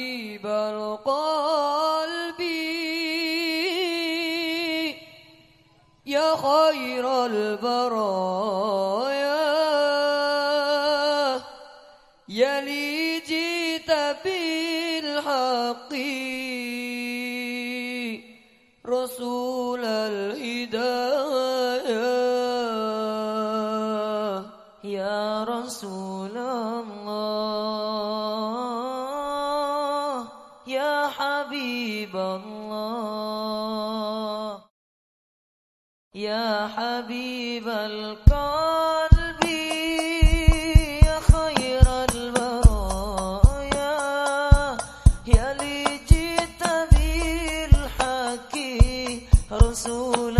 حبيب القلب. يا خير البرايا. يا لي جيت بالحق. رسول حبيب الله. يا حبيب القلب يا خير البرايا. يا لي جئت بالحكي رسولا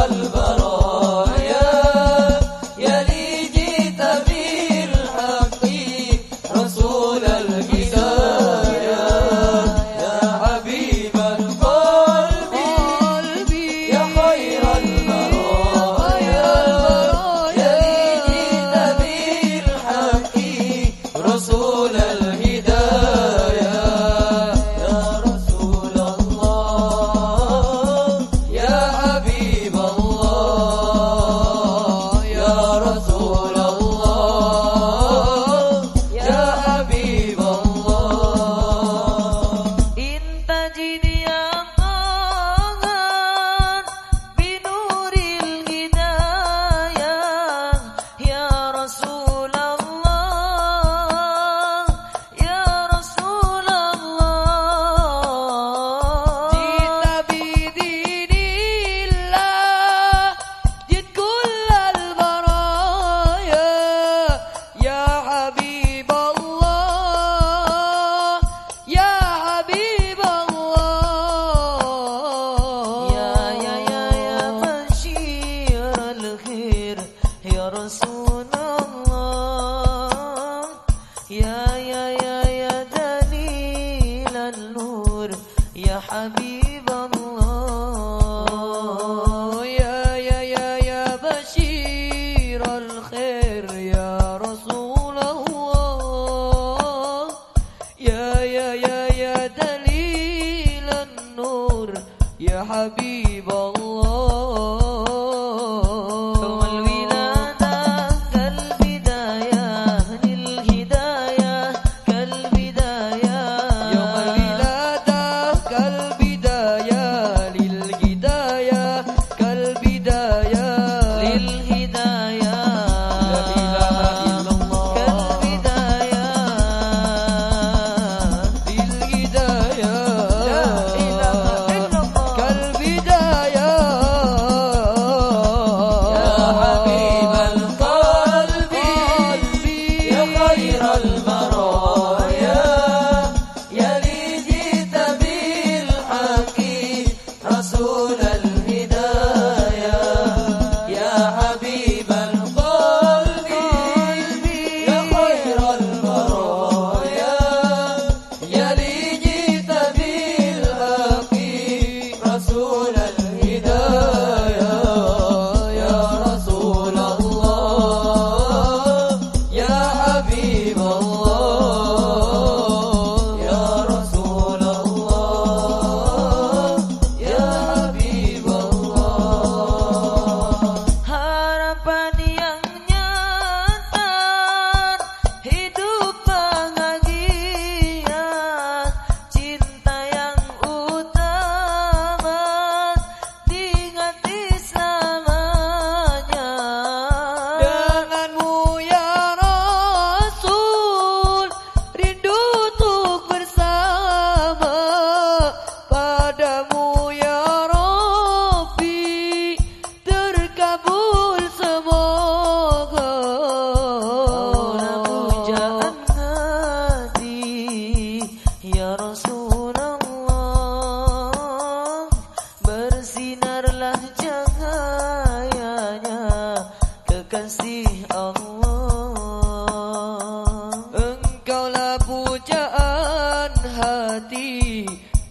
البرايا الخير يا رسول الله يا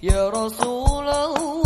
يا حبيب الله